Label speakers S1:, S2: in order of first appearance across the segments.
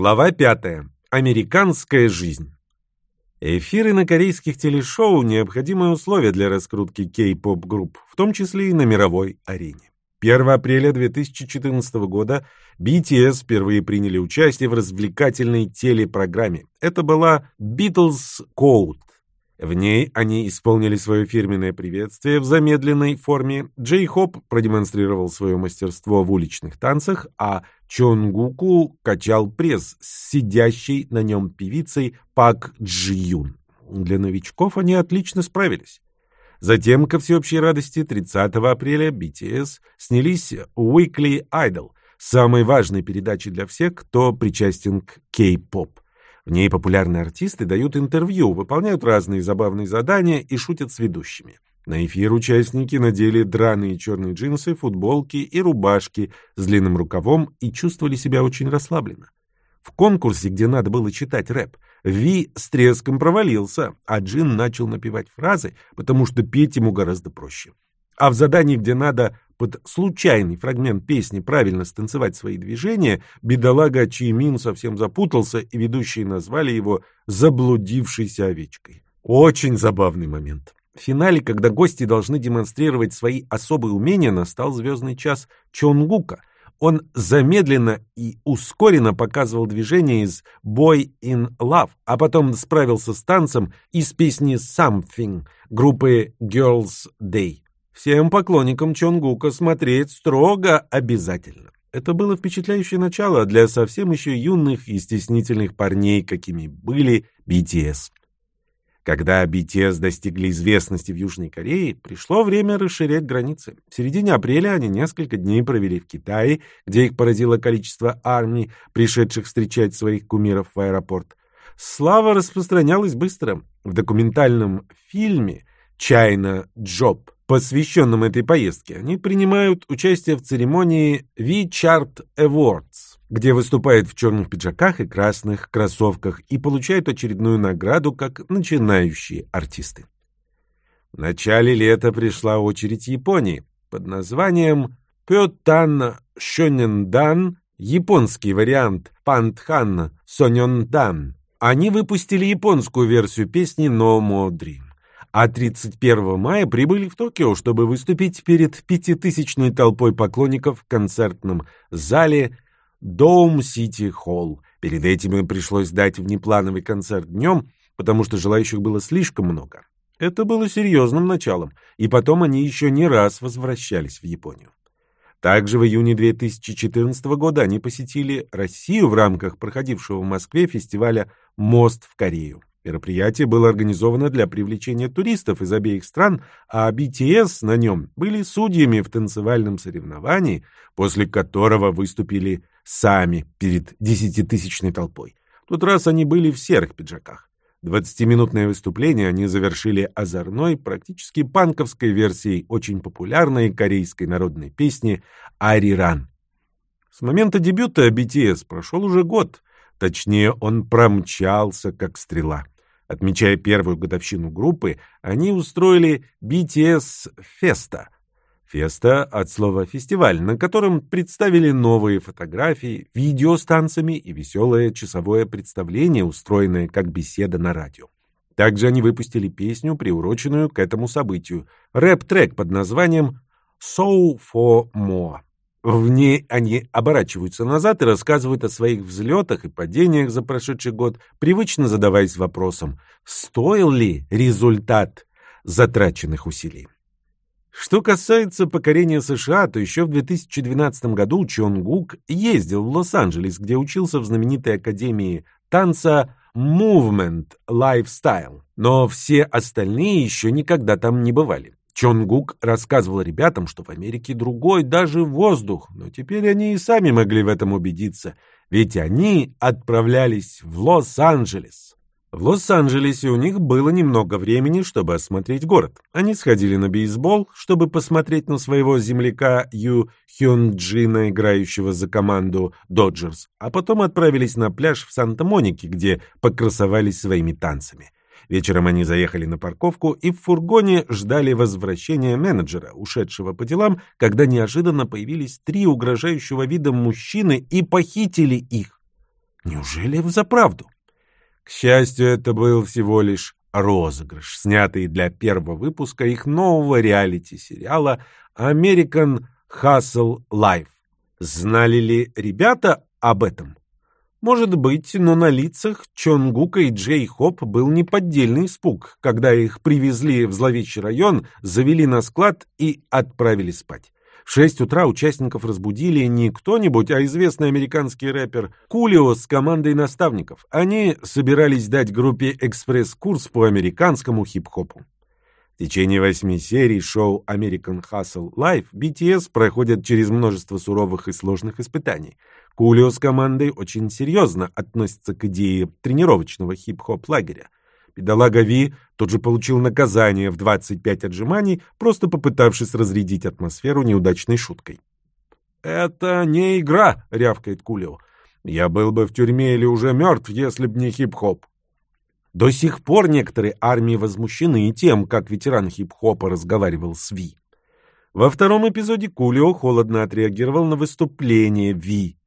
S1: Глава 5. Американская жизнь. Эфиры на корейских телешоу – необходимое условие для раскрутки кей-поп групп, в том числе и на мировой арене. 1 апреля 2014 года BTS впервые приняли участие в развлекательной телепрограмме. Это была Beatles Code. В ней они исполнили свое фирменное приветствие в замедленной форме. Джей Хоп продемонстрировал свое мастерство в уличных танцах, а Чонгуку качал пресс с сидящей на нем певицей Пак Джиюн. Для новичков они отлично справились. Затем, ко всеобщей радости, 30 апреля BTS снялись Weekly Idol, самой важной передачей для всех, кто причастен к кей-поп. В ней популярные артисты дают интервью, выполняют разные забавные задания и шутят с ведущими. На эфир участники надели драные черные джинсы, футболки и рубашки с длинным рукавом и чувствовали себя очень расслабленно. В конкурсе, где надо было читать рэп, Ви с треском провалился, а Джин начал напевать фразы, потому что петь ему гораздо проще. А в задании, где надо под случайный фрагмент песни правильно станцевать свои движения, бедолага Чимин совсем запутался, и ведущие назвали его «заблудившейся овечкой». Очень забавный момент. В финале, когда гости должны демонстрировать свои особые умения, настал звездный час Чонгука. Он замедленно и ускоренно показывал движения из «Boy in Love», а потом справился с танцем из песни «Something» группы Girls Day. Всем поклонникам Чонгука смотреть строго обязательно. Это было впечатляющее начало для совсем еще юных и стеснительных парней, какими были BTS. Когда BTS достигли известности в Южной Корее, пришло время расширять границы. В середине апреля они несколько дней провели в Китае, где их поразило количество армий, пришедших встречать своих кумиров в аэропорт. Слава распространялась быстро. В документальном фильме «China Job» посвященном этой поездке, они принимают участие в церемонии V-Chart Awards, где выступают в черных пиджаках и красных кроссовках и получают очередную награду как начинающие артисты. В начале лета пришла очередь Японии под названием Пётан Шонендан, японский вариант Пантхан Сонёндан. Они выпустили японскую версию песни No More Dream а 31 мая прибыли в Токио, чтобы выступить перед пятитысячной толпой поклонников в концертном зале Dome City Hall. Перед этим им пришлось дать внеплановый концерт днем, потому что желающих было слишком много. Это было серьезным началом, и потом они еще не раз возвращались в Японию. Также в июне 2014 года они посетили Россию в рамках проходившего в Москве фестиваля «Мост в Корею». Мероприятие было организовано для привлечения туристов из обеих стран, а BTS на нем были судьями в танцевальном соревновании, после которого выступили сами перед десятитысячной толпой. В тот раз они были в серых пиджаках. Двадцатиминутное выступление они завершили озорной, практически панковской версией очень популярной корейской народной песни «Ариран». С момента дебюта BTS прошел уже год, точнее он промчался как стрела. Отмечая первую годовщину группы, они устроили BTS Феста. Феста от слова «фестиваль», на котором представили новые фотографии, видео с танцами и веселое часовое представление, устроенное как беседа на радио. Также они выпустили песню, приуроченную к этому событию, рэп-трек под названием «So for More». В ней они оборачиваются назад и рассказывают о своих взлетах и падениях за прошедший год, привычно задаваясь вопросом, стоил ли результат затраченных усилий. Что касается покорения США, то еще в 2012 году Чон Гук ездил в Лос-Анджелес, где учился в знаменитой академии танца Movement Lifestyle, но все остальные еще никогда там не бывали. Чонгук рассказывал ребятам, что в Америке другой даже воздух, но теперь они и сами могли в этом убедиться, ведь они отправлялись в Лос-Анджелес. В Лос-Анджелесе у них было немного времени, чтобы осмотреть город. Они сходили на бейсбол, чтобы посмотреть на своего земляка Ю Хёнджина, играющего за команду Доджерс, а потом отправились на пляж в Санта-Монике, где покрасовались своими танцами. Вечером они заехали на парковку и в фургоне ждали возвращения менеджера, ушедшего по делам, когда неожиданно появились три угрожающего вида мужчины и похитили их. Неужели взаправду? К счастью, это был всего лишь розыгрыш, снятый для первого выпуска их нового реалити-сериала American Hustle Life. Знали ли ребята об этом? Может быть, но на лицах Чонгука и Джей Хоп был неподдельный испуг, когда их привезли в зловещий район, завели на склад и отправили спать. В шесть утра участников разбудили не кто-нибудь, а известный американский рэпер Кулио с командой наставников. Они собирались дать группе экспресс-курс по американскому хип-хопу. В течение восьми серий шоу American Hustle Live BTS проходят через множество суровых и сложных испытаний. Кулио с командой очень серьезно относится к идее тренировочного хип-хоп лагеря. Бедолага Ви тут же получил наказание в 25 отжиманий, просто попытавшись разрядить атмосферу неудачной шуткой. «Это не игра», — рявкает Кулио. «Я был бы в тюрьме или уже мертв, если б не хип-хоп». До сих пор некоторые армии возмущены тем, как ветеран хип-хопа разговаривал с Ви. Во втором эпизоде Кулио холодно отреагировал на выступление Ви.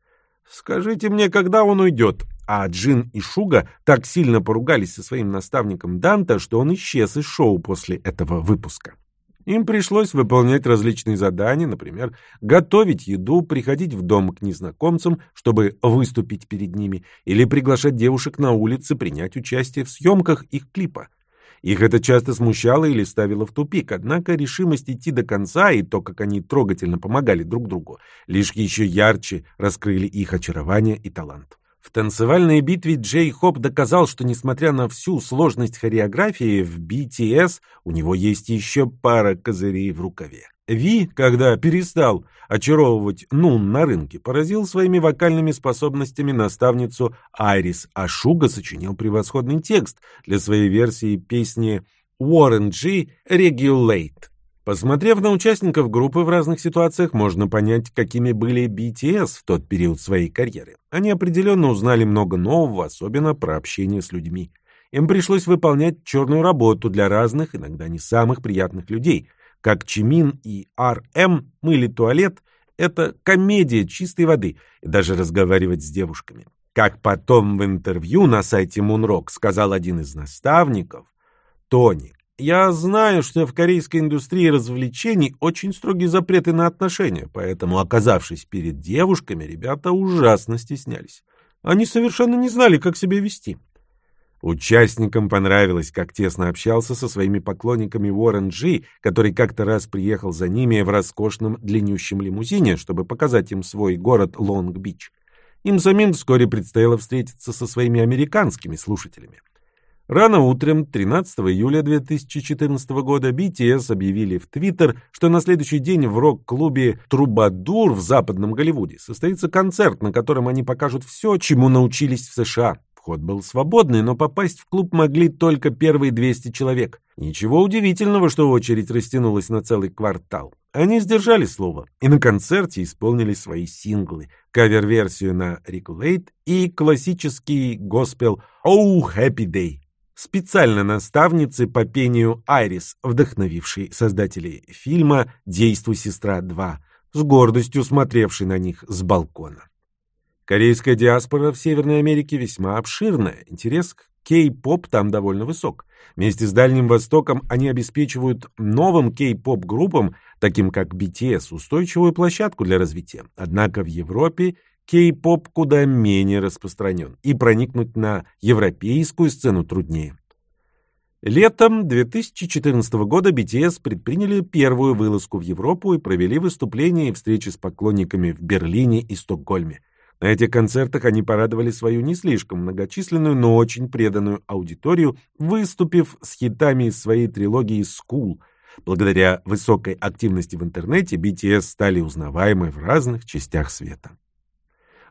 S1: «Скажите мне, когда он уйдет?» А Джин и Шуга так сильно поругались со своим наставником Данта, что он исчез из шоу после этого выпуска. Им пришлось выполнять различные задания, например, готовить еду, приходить в дом к незнакомцам, чтобы выступить перед ними, или приглашать девушек на улице принять участие в съемках их клипа. Их это часто смущало или ставило в тупик, однако решимость идти до конца и то, как они трогательно помогали друг другу, лишь еще ярче раскрыли их очарование и талант. В танцевальной битве Джей Хоп доказал, что несмотря на всю сложность хореографии в BTS, у него есть еще пара козырей в рукаве. Ви, когда перестал очаровывать Нун на рынке, поразил своими вокальными способностями наставницу Айрис, а Шуга сочинил превосходный текст для своей версии песни Warren G «Regulate». Посмотрев на участников группы в разных ситуациях, можно понять, какими были BTS в тот период своей карьеры. Они определенно узнали много нового, особенно про общение с людьми. Им пришлось выполнять черную работу для разных, иногда не самых приятных людей. Как Чимин и РМ мыли туалет — это комедия чистой воды, и даже разговаривать с девушками. Как потом в интервью на сайте Moonrock сказал один из наставников, Тони, я знаю, что в корейской индустрии развлечений очень строгие запреты на отношения, поэтому, оказавшись перед девушками, ребята ужасно стеснялись. Они совершенно не знали, как себя вести. Участникам понравилось, как тесно общался со своими поклонниками Уоррен Джи, который как-то раз приехал за ними в роскошном длиннющем лимузине, чтобы показать им свой город Лонг-Бич. Им самим вскоре предстояло встретиться со своими американскими слушателями. Рано утром 13 июля 2014 года BTS объявили в Твиттер, что на следующий день в рок-клубе «Трубадур» в западном Голливуде состоится концерт, на котором они покажут все, чему научились в США. Вход был свободный, но попасть в клуб могли только первые 200 человек. Ничего удивительного, что очередь растянулась на целый квартал. Они сдержали слово и на концерте исполнили свои синглы, кавер-версию на «Regulate» и классический госпел «Oh Happy Day» специально наставницы по пению Айрис, вдохновившей создателей фильма «Действуй, сестра 2», с гордостью смотревшей на них с балкона. Корейская диаспора в Северной Америке весьма обширная, интерес к кей-поп там довольно высок. Вместе с Дальним Востоком они обеспечивают новым кей-поп группам, таким как BTS, устойчивую площадку для развития. Однако в Европе кей-поп куда менее распространен, и проникнуть на европейскую сцену труднее. Летом 2014 года BTS предприняли первую вылазку в Европу и провели выступления и встречи с поклонниками в Берлине и Стокгольме. На этих концертах они порадовали свою не слишком многочисленную, но очень преданную аудиторию, выступив с хитами из своей трилогии «School». Благодаря высокой активности в интернете BTS стали узнаваемы в разных частях света.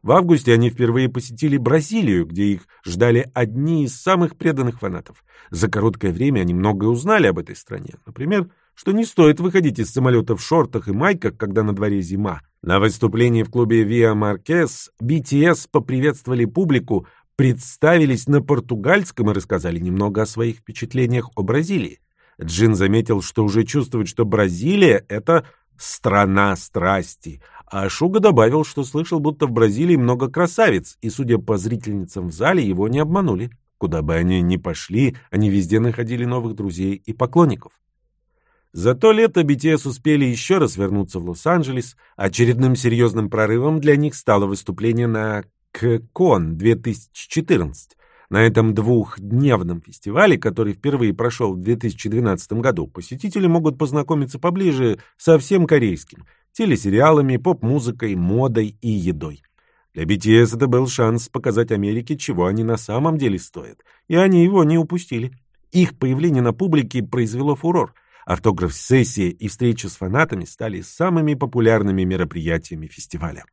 S1: В августе они впервые посетили Бразилию, где их ждали одни из самых преданных фанатов. За короткое время они многое узнали об этой стране. Например, что не стоит выходить из самолета в шортах и майках, когда на дворе зима. На выступлении в клубе Виа Маркес BTS поприветствовали публику, представились на португальском и рассказали немного о своих впечатлениях о Бразилии. Джин заметил, что уже чувствует, что Бразилия — это страна страсти, А Шуга добавил, что слышал, будто в Бразилии много красавиц, и, судя по зрительницам в зале, его не обманули. Куда бы они ни пошли, они везде находили новых друзей и поклонников. За то лето BTS успели еще раз вернуться в Лос-Анджелес. Очередным серьезным прорывом для них стало выступление на ККОН 2014. На этом двухдневном фестивале, который впервые прошел в 2012 году, посетители могут познакомиться поближе со всем корейским – телесериалами, поп-музыкой, модой и едой. Для BTS это был шанс показать Америке, чего они на самом деле стоят, и они его не упустили. Их появление на публике произвело фурор. Автограф-сессии и встречи с фанатами стали самыми популярными мероприятиями фестиваля.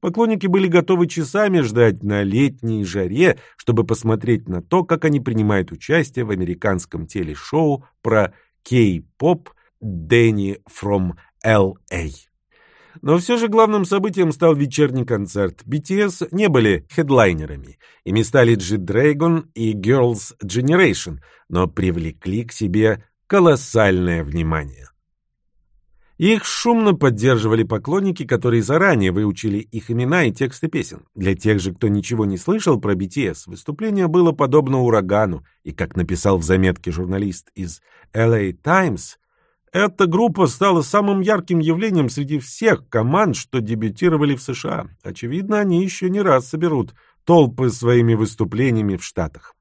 S1: Поклонники были готовы часами ждать на летней жаре, чтобы посмотреть на то, как они принимают участие в американском телешоу про кей-поп «Дэнни from L.A.». Но все же главным событием стал вечерний концерт. BTS не были хедлайнерами. Ими стали G-Dragon и Girls' Generation, но привлекли к себе колоссальное внимание. Их шумно поддерживали поклонники, которые заранее выучили их имена и тексты песен. Для тех же, кто ничего не слышал про BTS, выступление было подобно урагану, и, как написал в заметке журналист из LA Times, эта группа стала самым ярким явлением среди всех команд, что дебютировали в США. Очевидно, они еще не раз соберут толпы своими выступлениями в Штатах.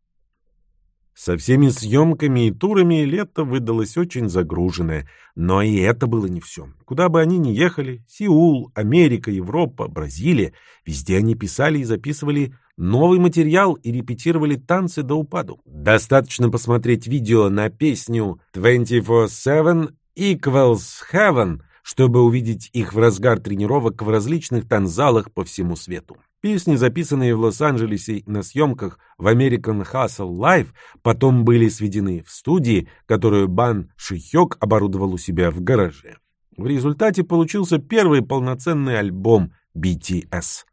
S1: Со всеми съемками и турами лето выдалось очень загруженное, но и это было не все. Куда бы они ни ехали, Сеул, Америка, Европа, Бразилия, везде они писали и записывали новый материал и репетировали танцы до упаду. Достаточно посмотреть видео на песню 24-7 Equals Heaven, чтобы увидеть их в разгар тренировок в различных танзалах по всему свету. Песни, записанные в Лос-Анджелесе на съемках в American Hustle Live, потом были сведены в студии, которую Бан Шихёк оборудовал у себя в гараже. В результате получился первый полноценный альбом BTS.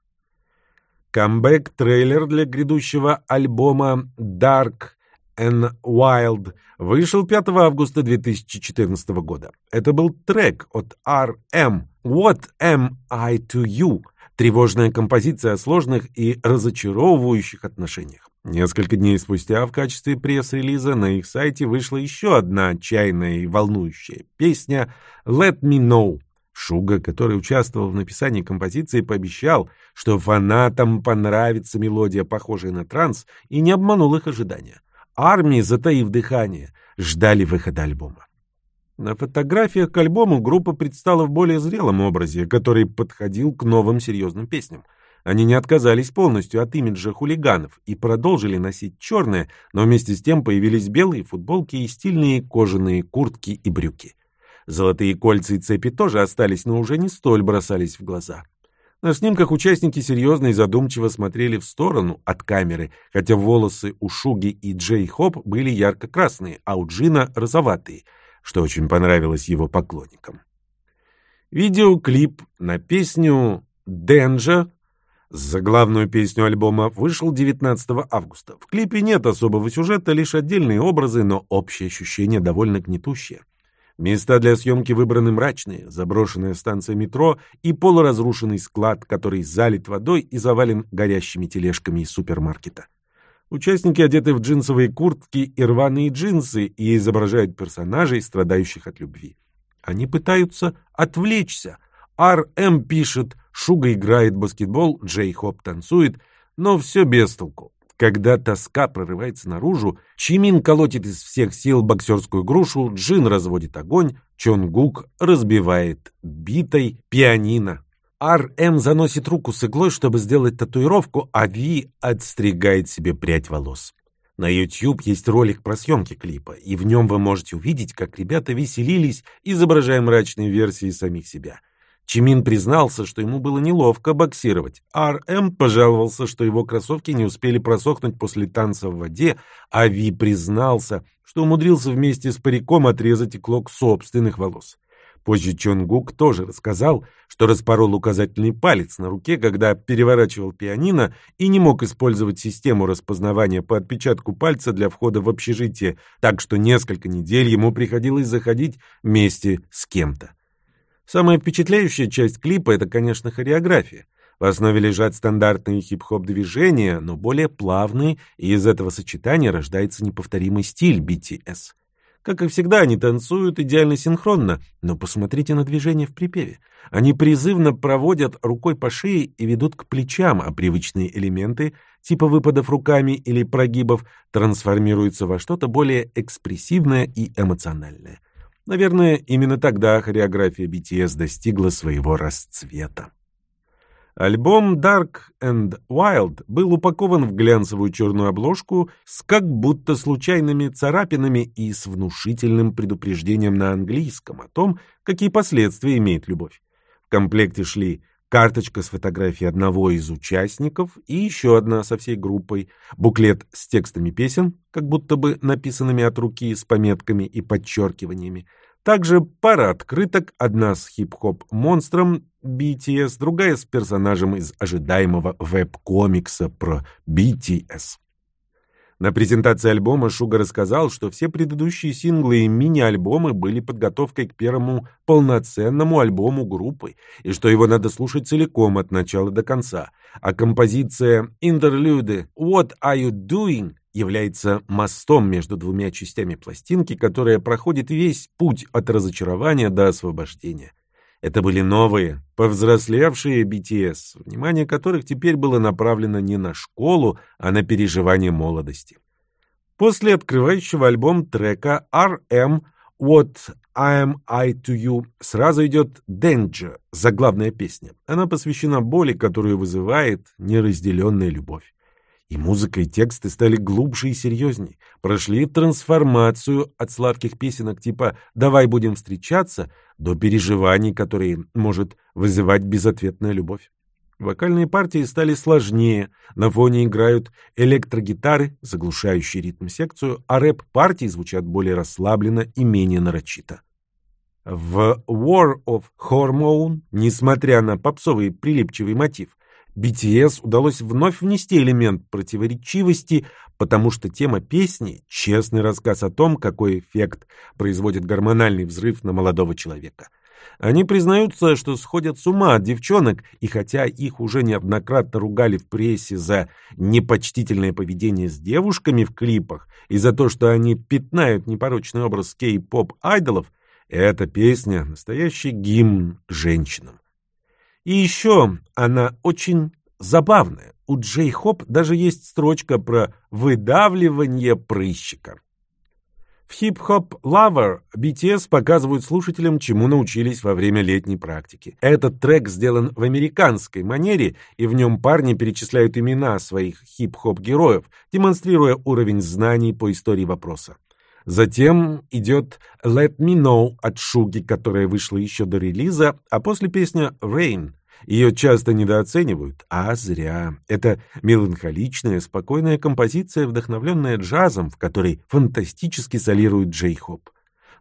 S1: Камбэк-трейлер для грядущего альбома Dark and Wild вышел 5 августа 2014 года. Это был трек от RM «What Am I To You», Тревожная композиция о сложных и разочаровывающих отношениях. Несколько дней спустя в качестве пресс-релиза на их сайте вышла еще одна отчаянная и волнующая песня «Let Me Know». Шуга, который участвовал в написании композиции, пообещал, что фанатам понравится мелодия, похожая на транс, и не обманул их ожидания. Армии, затаив дыхание, ждали выхода альбома. На фотографиях к альбому группа предстала в более зрелом образе, который подходил к новым серьезным песням. Они не отказались полностью от имиджа хулиганов и продолжили носить черное, но вместе с тем появились белые футболки и стильные кожаные куртки и брюки. Золотые кольца и цепи тоже остались, но уже не столь бросались в глаза. На снимках участники серьезно и задумчиво смотрели в сторону от камеры, хотя волосы у Шуги и Джей Хоп были ярко-красные, а у Джина — розоватые — что очень понравилось его поклонникам. Видеоклип на песню «Денджа» Заглавную песню альбома вышел 19 августа. В клипе нет особого сюжета, лишь отдельные образы, но общее ощущение довольно гнетущее. Места для съемки выбраны мрачные, заброшенная станция метро и полуразрушенный склад, который залит водой и завален горящими тележками из супермаркета. Участники одеты в джинсовые куртки и рваные джинсы и изображают персонажей, страдающих от любви. Они пытаются отвлечься. Р.М. пишет, Шуга играет баскетбол, Джей Хоп танцует, но все без толку. Когда тоска прорывается наружу, Чимин колотит из всех сил боксерскую грушу, Джин разводит огонь, Чонгук разбивает битой пианино. Ар-М заносит руку с иглой, чтобы сделать татуировку, а Ви отстригает себе прядь волос. На YouTube есть ролик про съемки клипа, и в нем вы можете увидеть, как ребята веселились, изображая мрачные версии самих себя. Чимин признался, что ему было неловко боксировать. Ар-М пожаловался, что его кроссовки не успели просохнуть после танца в воде, а Ви признался, что умудрился вместе с париком отрезать клок собственных волос. Позже Чонгук тоже рассказал, что распорол указательный палец на руке, когда переворачивал пианино и не мог использовать систему распознавания по отпечатку пальца для входа в общежитие, так что несколько недель ему приходилось заходить вместе с кем-то. Самая впечатляющая часть клипа — это, конечно, хореография. В основе лежат стандартные хип-хоп движения, но более плавные, и из этого сочетания рождается неповторимый стиль BTS. Как и всегда, они танцуют идеально синхронно, но посмотрите на движение в припеве. Они призывно проводят рукой по шее и ведут к плечам, а привычные элементы, типа выпадов руками или прогибов, трансформируются во что-то более экспрессивное и эмоциональное. Наверное, именно тогда хореография BTS достигла своего расцвета. Альбом Dark and Wild был упакован в глянцевую черную обложку с как будто случайными царапинами и с внушительным предупреждением на английском о том, какие последствия имеет любовь. В комплекте шли карточка с фотографией одного из участников и еще одна со всей группой, буклет с текстами песен, как будто бы написанными от руки с пометками и подчеркиваниями, также пара открыток, одна с хип-хоп-монстром BTS, другая с персонажем из ожидаемого веб-комикса про BTS. На презентации альбома Шуга рассказал, что все предыдущие синглы и мини-альбомы были подготовкой к первому полноценному альбому группы, и что его надо слушать целиком от начала до конца. А композиция «Интерлюды» «What are you doing?» Является мостом между двумя частями пластинки, которая проходит весь путь от разочарования до освобождения. Это были новые, повзрослевшие BTS, внимание которых теперь было направлено не на школу, а на переживание молодости. После открывающего альбом трека RM What Am I to You сразу идет Danger, заглавная песня. Она посвящена боли, которую вызывает неразделенная любовь. И музыка, и тексты стали глубже и серьезней, прошли трансформацию от сладких песенок типа «давай будем встречаться» до переживаний, которые может вызывать безответная любовь. Вокальные партии стали сложнее, на фоне играют электрогитары, заглушающие ритм-секцию, а рэп-партии звучат более расслабленно и менее нарочито. В War of Hormone, несмотря на попсовый прилипчивый мотив, BTS удалось вновь внести элемент противоречивости, потому что тема песни — честный рассказ о том, какой эффект производит гормональный взрыв на молодого человека. Они признаются, что сходят с ума от девчонок, и хотя их уже неоднократно ругали в прессе за непочтительное поведение с девушками в клипах и за то, что они пятнают непорочный образ кей-поп-айдолов, эта песня — настоящий гимн женщинам. И еще она очень забавная. У Джей Хоп даже есть строчка про выдавливание прыщика. В Hop Lover BTS показывают слушателям, чему научились во время летней практики. Этот трек сделан в американской манере, и в нем парни перечисляют имена своих хип-хоп героев, демонстрируя уровень знаний по истории вопроса. Затем идет «Let Me Know» от Шуги, которая вышла еще до релиза, а после песня «Rain». Ее часто недооценивают, а зря. Это меланхоличная, спокойная композиция, вдохновленная джазом, в которой фантастически солирует Джей Хоп.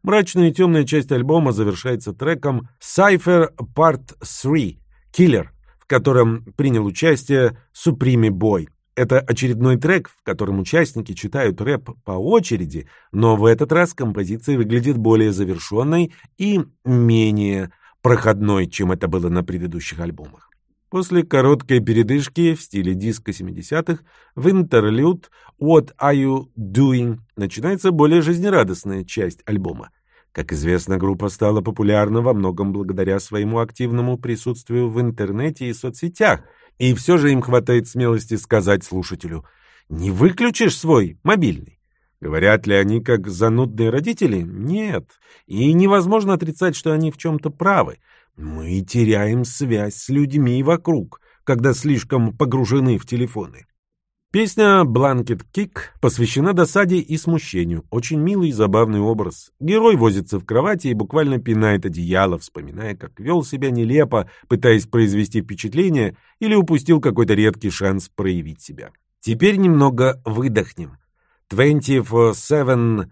S1: Мрачная и темная часть альбома завершается треком «Cypher Part 3» «Killer», в котором принял участие Supreme Boy. Это очередной трек, в котором участники читают рэп по очереди, но в этот раз композиция выглядит более завершенной и менее проходной, чем это было на предыдущих альбомах. После короткой передышки в стиле диска 70-х в интерлюд «What are you doing» начинается более жизнерадостная часть альбома. Как известно, группа стала популярна во многом благодаря своему активному присутствию в интернете и соцсетях – и все же им хватает смелости сказать слушателю «Не выключишь свой мобильный?» Говорят ли они как занудные родители? Нет. И невозможно отрицать, что они в чем-то правы. Мы теряем связь с людьми вокруг, когда слишком погружены в телефоны. Песня «Blanket Kick» посвящена досаде и смущению. Очень милый и забавный образ. Герой возится в кровати и буквально пинает одеяло, вспоминая, как вел себя нелепо, пытаясь произвести впечатление или упустил какой-то редкий шанс проявить себя. Теперь немного выдохнем. 24-7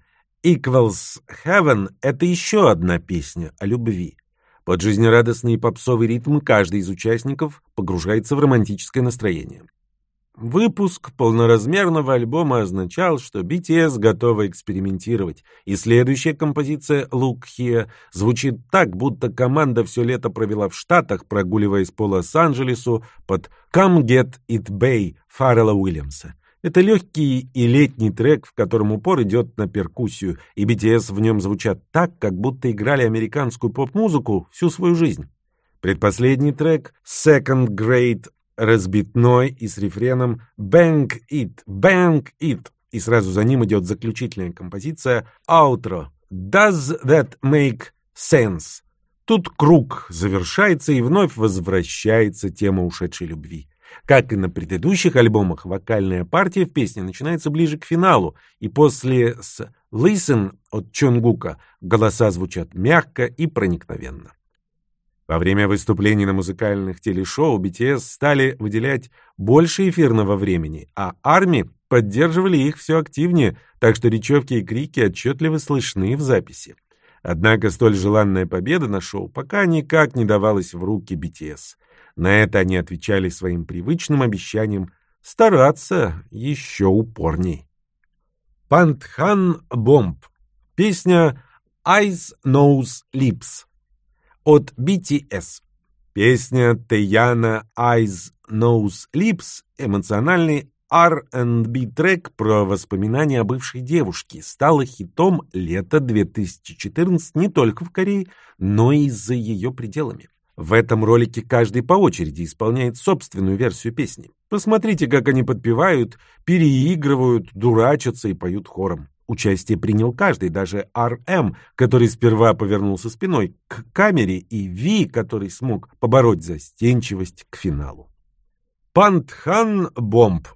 S1: equals heaven — это еще одна песня о любви. Под жизнерадостный попсовый ритм каждый из участников погружается в романтическое настроение. Выпуск полноразмерного альбома означал, что BTS готовы экспериментировать, и следующая композиция «Look Here» звучит так, будто команда все лето провела в Штатах, прогуливаясь по Лос-Анджелесу под «Come Get It Bay» Фаррелла Уильямса. Это легкий и летний трек, в котором упор идет на перкуссию, и BTS в нем звучат так, как будто играли американскую поп-музыку всю свою жизнь. Предпоследний трек «Second Grade» разбитной и с рефреном «Bang it, bang it», и сразу за ним идет заключительная композиция «Outro». «Does that make sense?» Тут круг завершается и вновь возвращается тема ушедшей любви. Как и на предыдущих альбомах, вокальная партия в песне начинается ближе к финалу, и после с «Listen» от Чонгука голоса звучат мягко и проникновенно. Во время выступлений на музыкальных телешоу BTS стали выделять больше эфирного времени, а армии поддерживали их все активнее, так что речевки и крики отчетливо слышны в записи. Однако столь желанная победа на шоу пока никак не давалась в руки BTS. На это они отвечали своим привычным обещанием стараться еще упорней. Пантхан Бомб. Песня Eyes, Nose, Lips от BTS. Песня Таяна Eyes, Nose, Lips – эмоциональный R&B трек про воспоминания о бывшей девушке стала хитом лета 2014 не только в Корее, но и за ее пределами. В этом ролике каждый по очереди исполняет собственную версию песни. Посмотрите, как они подпевают, переигрывают, дурачатся и поют хором. Участие принял каждый, даже РМ, который сперва повернулся спиной к камере, и Ви, который смог побороть застенчивость к финалу. Пантхан Бомб.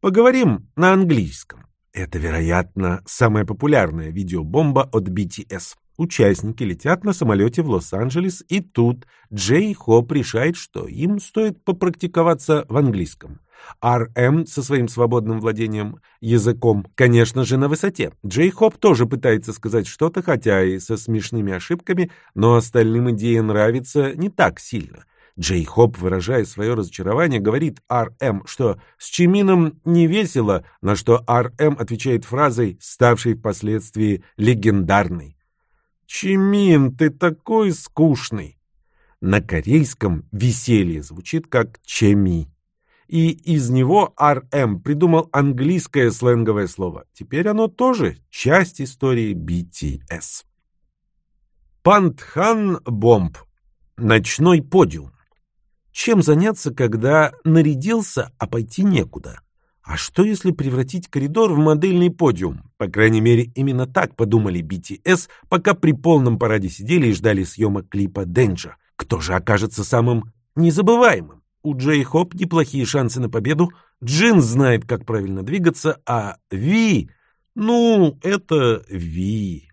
S1: Поговорим на английском. Это, вероятно, самая популярная видеобомба от BTS. Участники летят на самолете в Лос-Анджелес, и тут Джей Хоп решает, что им стоит попрактиковаться в английском. РМ со своим свободным владением языком, конечно же, на высоте. Джей Хоп тоже пытается сказать что-то, хотя и со смешными ошибками, но остальным идея нравится не так сильно. Джей Хоп, выражая свое разочарование, говорит РМ, что с Чимином не весело, на что РМ отвечает фразой, ставшей впоследствии легендарной. «Чимин, ты такой скучный!» На корейском веселье звучит как «чеми» и из него RM придумал английское сленговое слово. Теперь оно тоже часть истории BTS. Пантхан Бомб. Ночной подиум. Чем заняться, когда нарядился, а пойти некуда? А что, если превратить коридор в модельный подиум? По крайней мере, именно так подумали BTS, пока при полном параде сидели и ждали съемок клипа Danger. Кто же окажется самым незабываемым? У Джей Хоп неплохие шансы на победу, Джин знает, как правильно двигаться, а Ви... Ну, это Ви.